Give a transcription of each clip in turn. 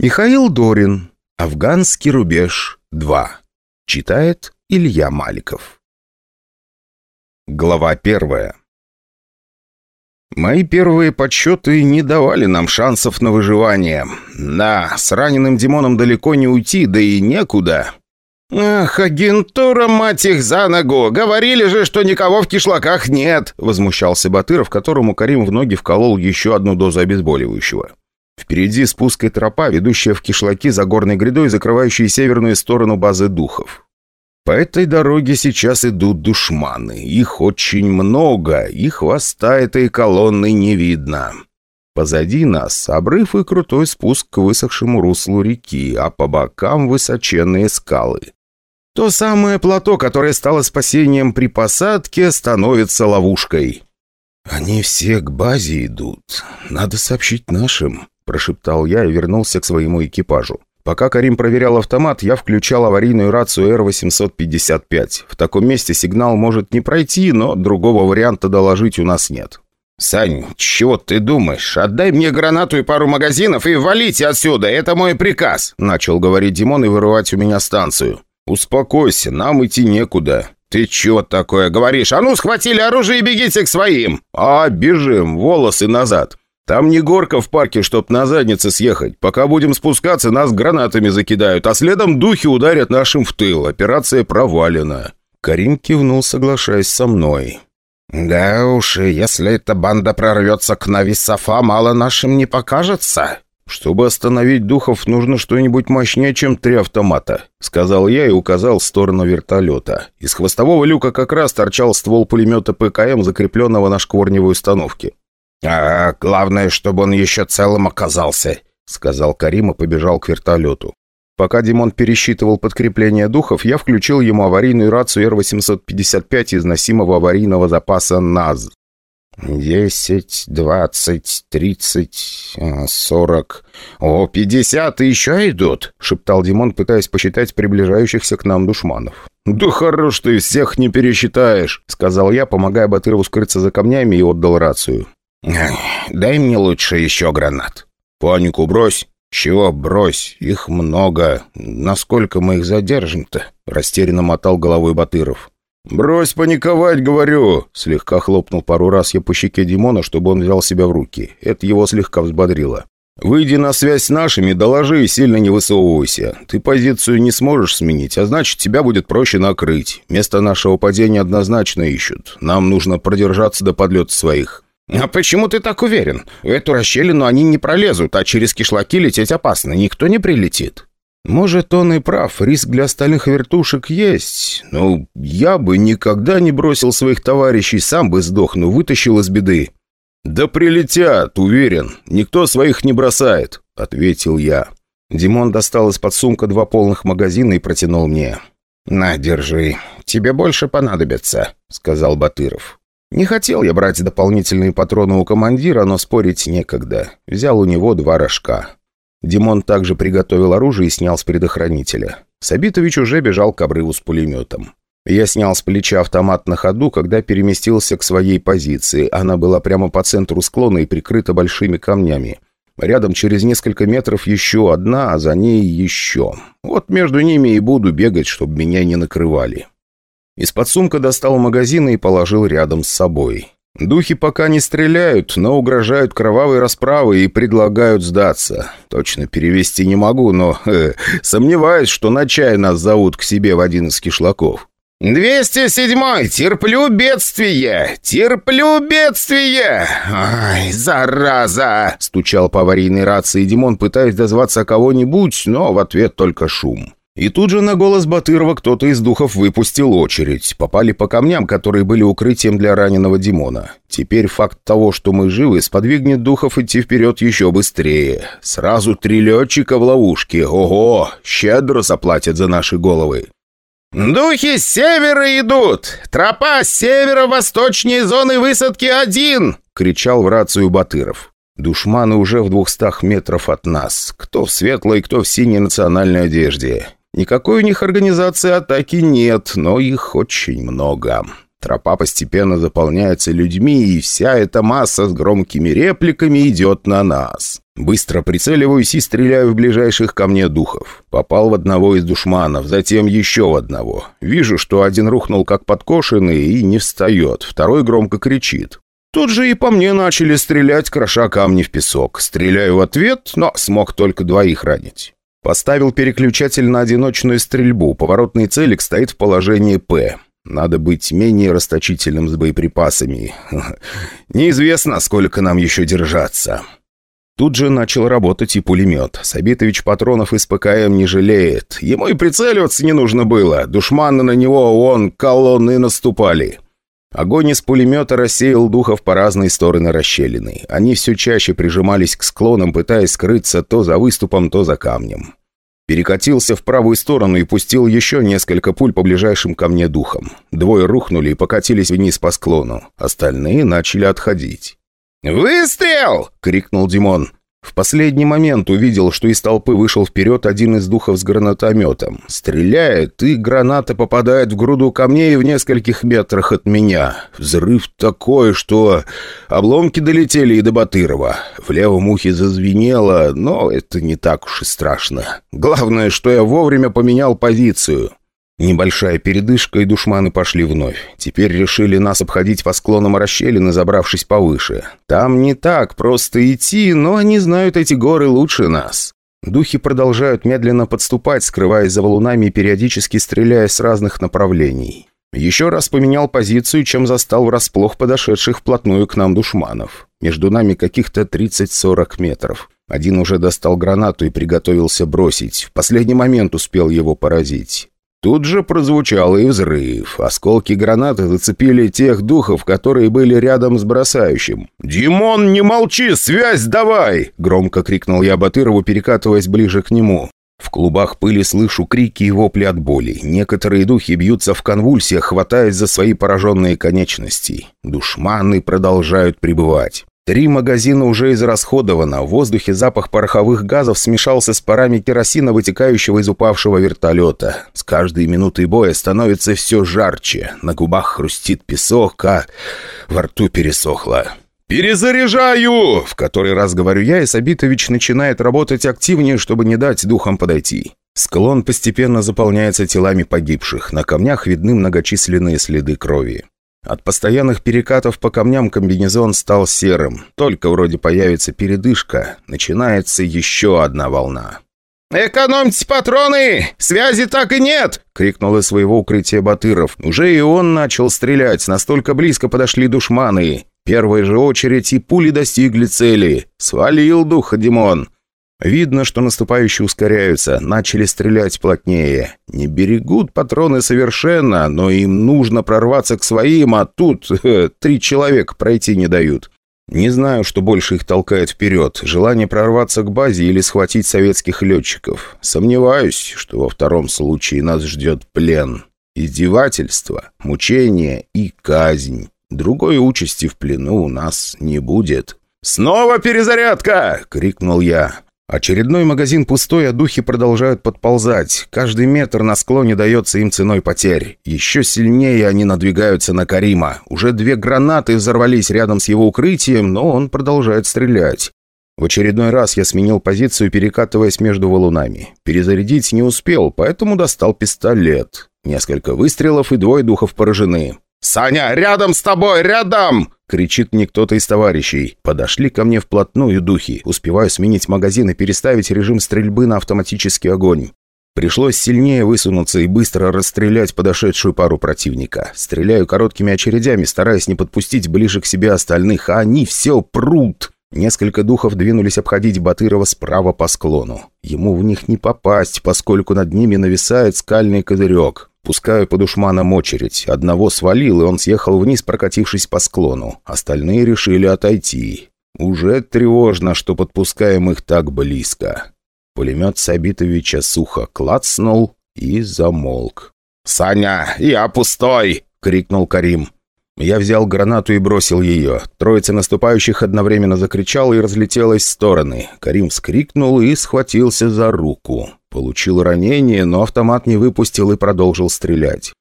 Михаил Дорин. Афганский рубеж 2. Читает Илья Маликов. Глава первая. Мои первые подсчеты не давали нам шансов на выживание. Да, с раненым Димоном далеко не уйти, да и некуда. «Ах, агентура, мать их, за ногу! Говорили же, что никого в кишлаках нет!» Возмущался Батыров, которому Карим в ноги вколол еще одну дозу обезболивающего. Впереди спуск и тропа, ведущая в кишлаки за горной грядой, закрывающие северную сторону базы духов. По этой дороге сейчас идут душманы. Их очень много, и хвоста этой колонны не видно. Позади нас обрыв и крутой спуск к высохшему руслу реки, а по бокам высоченные скалы. То самое плато, которое стало спасением при посадке, становится ловушкой. «Они все к базе идут. Надо сообщить нашим», – прошептал я и вернулся к своему экипажу. Пока Карим проверял автомат, я включал аварийную рацию Р-855. В таком месте сигнал может не пройти, но другого варианта доложить у нас нет. «Сань, чего ты думаешь? Отдай мне гранату и пару магазинов и валите отсюда, это мой приказ!» Начал говорить Димон и вырывать у меня станцию. «Успокойся, нам идти некуда». «Ты чего такое говоришь? А ну, схватили оружие и бегите к своим!» «А, бежим, волосы назад!» Там не горка в парке, чтоб на заднице съехать. Пока будем спускаться, нас гранатами закидают, а следом духи ударят нашим в тыл. Операция провалена». Карим кивнул, соглашаясь со мной. «Да уж, если эта банда прорвется к Нависафа, мало нашим не покажется». «Чтобы остановить духов, нужно что-нибудь мощнее, чем три автомата», — сказал я и указал в сторону вертолета. Из хвостового люка как раз торчал ствол пулемета ПКМ, закрепленного на шкворневой установке. «А главное, чтобы он еще целым оказался», — сказал Карим и побежал к вертолету. Пока Димон пересчитывал подкрепление духов, я включил ему аварийную рацию Р-855 из носимого аварийного запаса НАЗ. «Десять, двадцать, тридцать, а, сорок... О, пятьдесят еще идут!» — шептал Димон, пытаясь посчитать приближающихся к нам душманов. «Да хорош ты, всех не пересчитаешь!» — сказал я, помогая Батырову скрыться за камнями и отдал рацию. «Дай мне лучше еще гранат». «Панику брось». «Чего брось? Их много. Насколько мы их задержим-то?» Растерянно мотал головой Батыров. «Брось паниковать, говорю!» Слегка хлопнул пару раз я по щеке Димона, чтобы он взял себя в руки. Это его слегка взбодрило. «Выйди на связь с нашими, доложи и сильно не высовывайся. Ты позицию не сможешь сменить, а значит, тебя будет проще накрыть. Место нашего падения однозначно ищут. Нам нужно продержаться до подлета своих». «А почему ты так уверен? В эту расщелину они не пролезут, а через кишлаки лететь опасно, никто не прилетит». «Может, он и прав, риск для остальных вертушек есть. Но я бы никогда не бросил своих товарищей, сам бы сдох, но вытащил из беды». «Да прилетят, уверен. Никто своих не бросает», — ответил я. Димон достал из-под сумка два полных магазина и протянул мне. «На, держи. Тебе больше понадобится», — сказал Батыров. Не хотел я брать дополнительные патроны у командира, но спорить некогда. Взял у него два рожка. Димон также приготовил оружие и снял с предохранителя. Сабитович уже бежал к обрыву с пулеметом. Я снял с плеча автомат на ходу, когда переместился к своей позиции. Она была прямо по центру склона и прикрыта большими камнями. Рядом через несколько метров еще одна, а за ней еще. Вот между ними и буду бегать, чтобы меня не накрывали. Из-под сумка достал магазин и положил рядом с собой. Духи пока не стреляют, но угрожают кровавой расправой и предлагают сдаться. Точно перевести не могу, но э, сомневаюсь, что на чай нас зовут к себе в один из кишлаков. «207-й! Терплю бедствие! Терплю бедствие! Ай, зараза!» Стучал по аварийной рации Димон, пытаясь дозваться кого-нибудь, но в ответ только шум. И тут же на голос Батырова кто-то из духов выпустил очередь. Попали по камням, которые были укрытием для раненого Димона. Теперь факт того, что мы живы, сподвигнет духов идти вперед еще быстрее. Сразу три летчика в ловушке. Ого! Щедро заплатят за наши головы. «Духи с севера идут! Тропа с северо-восточней зоны высадки один!» — кричал в рацию Батыров. Душманы уже в двухстах метров от нас. Кто в светлой, кто в синей национальной одежде. Никакой у них организации атаки нет, но их очень много. Тропа постепенно заполняется людьми, и вся эта масса с громкими репликами идет на нас. Быстро прицеливаюсь и стреляю в ближайших ко мне духов. Попал в одного из душманов, затем еще в одного. Вижу, что один рухнул как подкошенный и не встает, второй громко кричит. Тут же и по мне начали стрелять, кроша камни в песок. Стреляю в ответ, но смог только двоих ранить. Поставил переключатель на одиночную стрельбу. Поворотный целик стоит в положении «П». Надо быть менее расточительным с боеприпасами. Неизвестно, сколько нам еще держаться. Тут же начал работать и пулемет. Сабитович патронов из ПКМ не жалеет. Ему и прицеливаться не нужно было. Душманы на него, он, колонны наступали. Огонь из пулемета рассеял духов по разные стороны расщелины. Они все чаще прижимались к склонам, пытаясь скрыться то за выступом, то за камнем. Перекатился в правую сторону и пустил еще несколько пуль по ближайшим ко мне духам. Двое рухнули и покатились вниз по склону. Остальные начали отходить. «Выстрел!» — крикнул Димон. В последний момент увидел, что из толпы вышел вперед один из духов с гранатометом. Стреляет, и граната попадает в груду камней в нескольких метрах от меня. Взрыв такой, что обломки долетели и до Батырова. В левом ухе зазвенело, но это не так уж и страшно. Главное, что я вовремя поменял позицию. Небольшая передышка, и душманы пошли вновь. Теперь решили нас обходить по склонам расщелины, забравшись повыше. Там не так просто идти, но они знают эти горы лучше нас. Духи продолжают медленно подступать, скрываясь за валунами и периодически стреляя с разных направлений. Еще раз поменял позицию, чем застал врасплох подошедших вплотную к нам душманов. Между нами каких-то 30-40 метров. Один уже достал гранату и приготовился бросить. В последний момент успел его поразить. Тут же прозвучал и взрыв. Осколки гранаты зацепили тех духов, которые были рядом с бросающим. «Димон, не молчи! Связь давай!» — громко крикнул я Батырову, перекатываясь ближе к нему. В клубах пыли слышу крики и вопли от боли. Некоторые духи бьются в конвульсиях, хватаясь за свои пораженные конечности. Душманы продолжают пребывать. Три магазина уже израсходовано, в воздухе запах пороховых газов смешался с парами керосина, вытекающего из упавшего вертолета. С каждой минутой боя становится все жарче, на губах хрустит песок, а во рту пересохло. «Перезаряжаю!» — в который раз говорю я, и Сабитович начинает работать активнее, чтобы не дать духам подойти. Склон постепенно заполняется телами погибших, на камнях видны многочисленные следы крови. От постоянных перекатов по камням комбинезон стал серым. Только вроде появится передышка, начинается еще одна волна. «Экономьте патроны! Связи так и нет!» — крикнул из своего укрытия Батыров. Уже и он начал стрелять, настолько близко подошли душманы. Первой же очередь и пули достигли цели. Свалил дух Димон. Видно, что наступающие ускоряются, начали стрелять плотнее. Не берегут патроны совершенно, но им нужно прорваться к своим, а тут э, три человека пройти не дают. Не знаю, что больше их толкает вперед, желание прорваться к базе или схватить советских летчиков. Сомневаюсь, что во втором случае нас ждет плен. Издевательство, мучение и казнь. Другой участи в плену у нас не будет. «Снова перезарядка!» — крикнул я. Очередной магазин пустой, а духи продолжают подползать. Каждый метр на склоне дается им ценой потерь. Еще сильнее они надвигаются на Карима. Уже две гранаты взорвались рядом с его укрытием, но он продолжает стрелять. В очередной раз я сменил позицию, перекатываясь между валунами. Перезарядить не успел, поэтому достал пистолет. Несколько выстрелов и двое духов поражены. «Саня, рядом с тобой, рядом!» — кричит мне кто-то из товарищей. Подошли ко мне вплотную духи. Успеваю сменить магазин и переставить режим стрельбы на автоматический огонь. Пришлось сильнее высунуться и быстро расстрелять подошедшую пару противника. Стреляю короткими очередями, стараясь не подпустить ближе к себе остальных, а они все прут. Несколько духов двинулись обходить Батырова справа по склону. Ему в них не попасть, поскольку над ними нависает скальный козырек. Пускаю по душманам очередь. Одного свалил, и он съехал вниз, прокатившись по склону. Остальные решили отойти. Уже тревожно, что подпускаем их так близко. Пулемет Сабитовича сухо клацнул и замолк. «Саня, я пустой!» — крикнул Карим. Я взял гранату и бросил ее. Троица наступающих одновременно закричала и разлетелась в стороны. Карим вскрикнул и схватился за руку. Получил ранение, но автомат не выпустил и продолжил стрелять.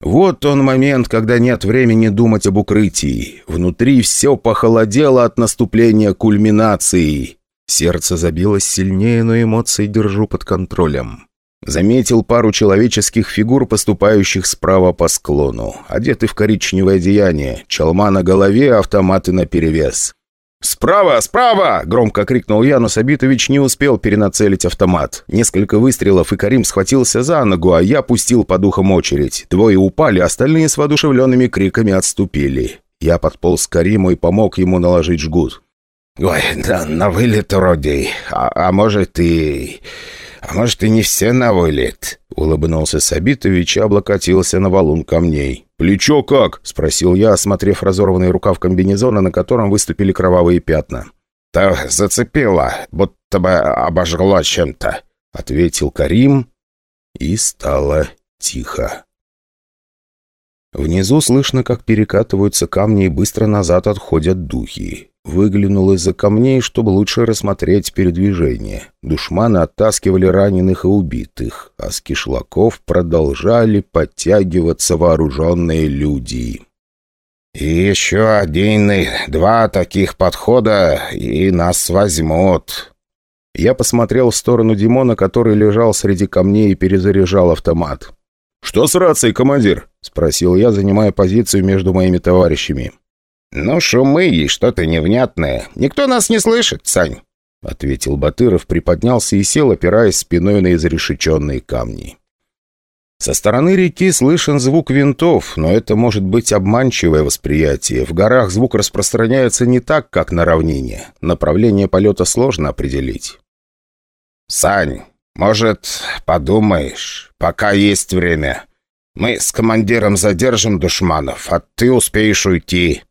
Вот он момент, когда нет времени думать об укрытии. Внутри все похолодело от наступления кульминации. Сердце забилось сильнее, но эмоции держу под контролем. Заметил пару человеческих фигур, поступающих справа по склону. Одеты в коричневое одеяние, чалма на голове, автоматы наперевес. «Справа! Справа!» – громко крикнул я, но Сабитович не успел перенацелить автомат. Несколько выстрелов, и Карим схватился за ногу, а я пустил по духам очередь. Двое упали, остальные с воодушевленными криками отступили. Я подполз к Кариму и помог ему наложить жгут. «Ой, да на вылет вроде. А, а может и... А может и не все на вылет?» Улыбнулся Сабитович и облокотился на валун камней. «Плечо как?» — спросил я, осмотрев разорванный рукав комбинезона, на котором выступили кровавые пятна. «Да зацепило, будто бы обожгло чем-то», — ответил Карим, и стало тихо. Внизу слышно, как перекатываются камни и быстро назад отходят духи. Выглянул из-за камней, чтобы лучше рассмотреть передвижение. Душманы оттаскивали раненых и убитых, а с кишлаков продолжали подтягиваться вооруженные люди. «И еще один, два таких подхода, и нас возьмут». Я посмотрел в сторону Димона, который лежал среди камней и перезаряжал автомат. «Что с рацией, командир?» — спросил я, занимая позицию между моими товарищами. «Ну, шумы и что-то невнятное. Никто нас не слышит, Сань», — ответил Батыров, приподнялся и сел, опираясь спиной на изрешеченные камни. Со стороны реки слышен звук винтов, но это может быть обманчивое восприятие. В горах звук распространяется не так, как на равнине. Направление полета сложно определить. «Сань, может, подумаешь, пока есть время. Мы с командиром задержим душманов, а ты успеешь уйти»,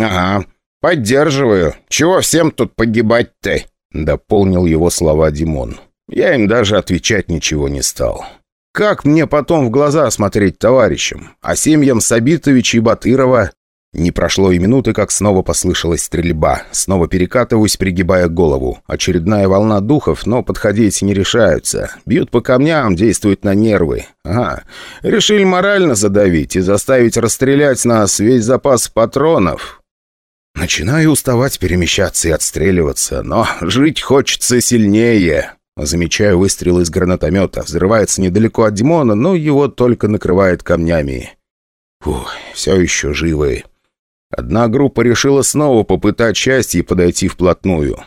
«Ага, поддерживаю. Чего всем тут погибать-то?» Дополнил его слова Димон. Я им даже отвечать ничего не стал. Как мне потом в глаза смотреть товарищам? А семьям Сабитовича и Батырова? Не прошло и минуты, как снова послышалась стрельба. Снова перекатываюсь, пригибая голову. Очередная волна духов, но подходить не решаются. Бьют по камням, действуют на нервы. Ага. Решили морально задавить и заставить расстрелять нас весь запас патронов. Начинаю уставать перемещаться и отстреливаться, но жить хочется сильнее. Замечаю выстрел из гранатомета. Взрывается недалеко от Димона, но его только накрывает камнями. Фух, все еще живы. Одна группа решила снова попытать счастье и подойти вплотную.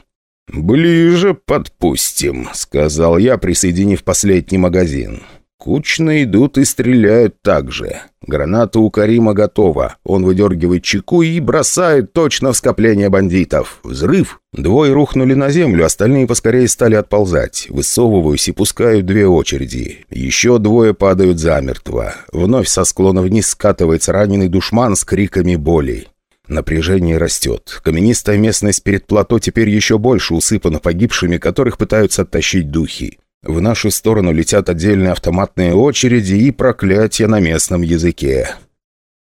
«Ближе подпустим», — сказал я, присоединив последний магазин. Кучно идут и стреляют так же. Граната у Карима готова. Он выдергивает чеку и бросает точно в скопление бандитов. Взрыв. Двое рухнули на землю, остальные поскорее стали отползать. Высовываюсь и пускаю две очереди. Еще двое падают замертво. Вновь со склона вниз скатывается раненый душман с криками боли. Напряжение растет. Каменистая местность перед плато теперь еще больше усыпана погибшими, которых пытаются оттащить духи. В нашу сторону летят отдельные автоматные очереди и проклятия на местном языке.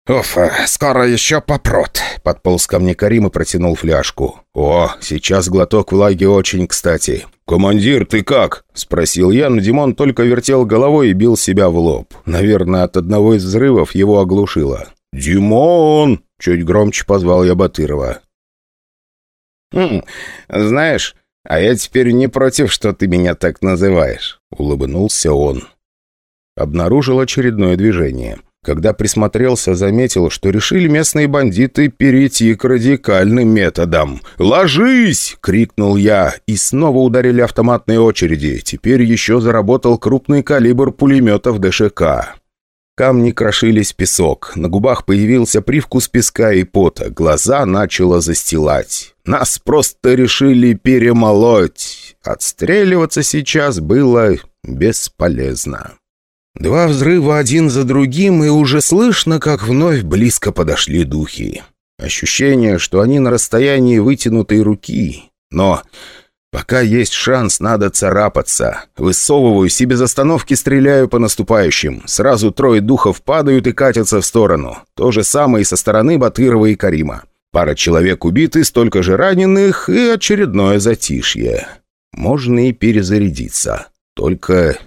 «Уф, скоро еще попрут», — подполз ко мне Карим и протянул фляжку. «О, сейчас глоток влаги очень кстати». «Командир, ты как?» — спросил я, но Димон только вертел головой и бил себя в лоб. Наверное, от одного из взрывов его оглушило. «Димон!» — чуть громче позвал я Батырова. «Хм, знаешь, «А я теперь не против, что ты меня так называешь», — улыбнулся он. Обнаружил очередное движение. Когда присмотрелся, заметил, что решили местные бандиты перейти к радикальным методам. «Ложись!» — крикнул я, и снова ударили автоматные очереди. Теперь еще заработал крупный калибр пулеметов ДШК. Камни крошились песок, на губах появился привкус песка и пота, глаза начало застилать. Нас просто решили перемолоть. Отстреливаться сейчас было бесполезно. Два взрыва один за другим, и уже слышно, как вновь близко подошли духи. Ощущение, что они на расстоянии вытянутой руки. Но Пока есть шанс, надо царапаться. Высовываюсь и без остановки стреляю по наступающим. Сразу трое духов падают и катятся в сторону. То же самое и со стороны Батырова и Карима. Пара человек убиты, столько же раненых и очередное затишье. Можно и перезарядиться. Только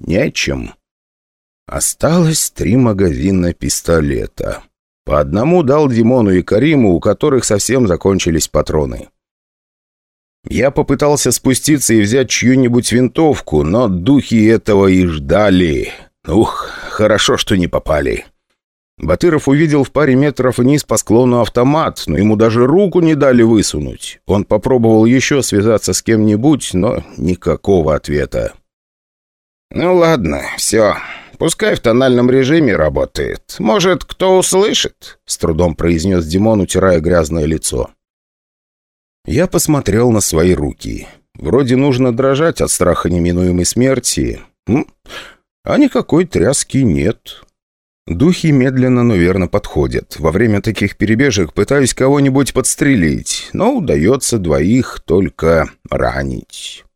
не о чем. Осталось три магазина пистолета. По одному дал Димону и Кариму, у которых совсем закончились патроны. Я попытался спуститься и взять чью-нибудь винтовку, но духи этого и ждали. Ух, хорошо, что не попали. Батыров увидел в паре метров вниз по склону автомат, но ему даже руку не дали высунуть. Он попробовал еще связаться с кем-нибудь, но никакого ответа. «Ну ладно, все. Пускай в тональном режиме работает. Может, кто услышит?» С трудом произнес Димон, утирая грязное лицо. Я посмотрел на свои руки. Вроде нужно дрожать от страха неминуемой смерти. А никакой тряски нет. Духи медленно, но верно подходят. Во время таких перебежек пытаюсь кого-нибудь подстрелить, но удается двоих только ранить.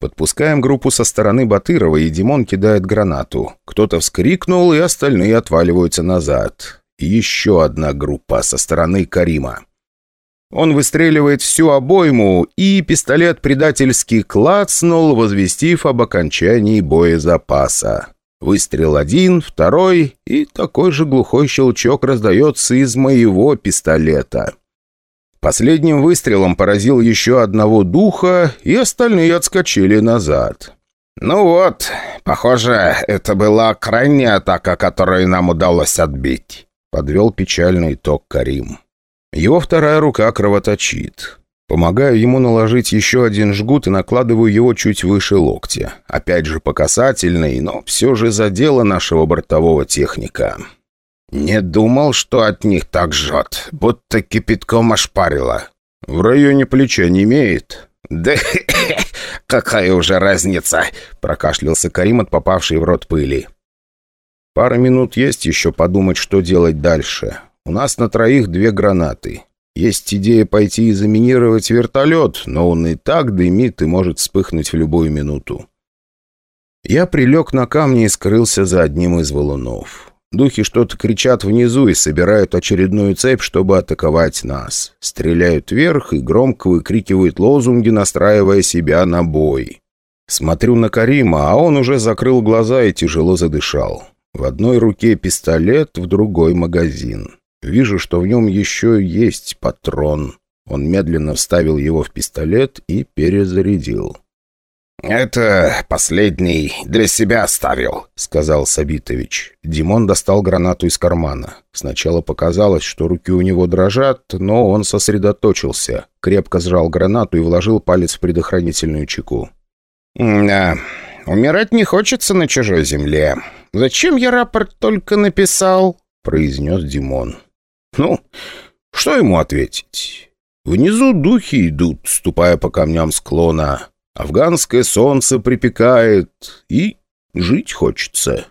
Подпускаем группу со стороны Батырова, и Димон кидает гранату. Кто-то вскрикнул, и остальные отваливаются назад. еще одна группа со стороны Карима. Он выстреливает всю обойму, и пистолет предательски клацнул, возвестив об окончании боезапаса. Выстрел один, второй, и такой же глухой щелчок раздается из моего пистолета. Последним выстрелом поразил еще одного духа, и остальные отскочили назад. «Ну вот, похоже, это была крайняя атака, которую нам удалось отбить», — подвел печальный итог Карим. Его вторая рука кровоточит. Помогаю ему наложить еще один жгут и накладываю его чуть выше локтя. Опять же по касательной, но все же задело нашего бортового техника. «Не думал, что от них так жжет, будто кипятком ошпарило». «В районе плеча не имеет». «Да какая уже разница?» – прокашлялся Карим от попавшей в рот пыли. «Пара минут есть еще подумать, что делать дальше. У нас на троих две гранаты. Есть идея пойти и заминировать вертолет, но он и так дымит и может вспыхнуть в любую минуту. Я прилег на камни и скрылся за одним из валунов. Духи что-то кричат внизу и собирают очередную цепь, чтобы атаковать нас. Стреляют вверх и громко выкрикивают лозунги, настраивая себя на бой. Смотрю на Карима, а он уже закрыл глаза и тяжело задышал. В одной руке пистолет, в другой магазин. Вижу, что в нем еще есть патрон. Он медленно вставил его в пистолет и перезарядил. «Это последний для себя оставил», — сказал Сабитович. Димон достал гранату из кармана. Сначала показалось, что руки у него дрожат, но он сосредоточился. Крепко сжал гранату и вложил палец в предохранительную чеку. «Да, умирать не хочется на чужой земле. Зачем я рапорт только написал?» — произнес Димон. Ну, что ему ответить? Внизу духи идут, ступая по камням склона. Афганское солнце припекает, и жить хочется.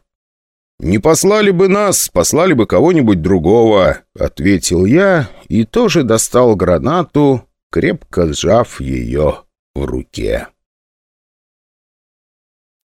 «Не послали бы нас, послали бы кого-нибудь другого», — ответил я и тоже достал гранату, крепко сжав ее в руке.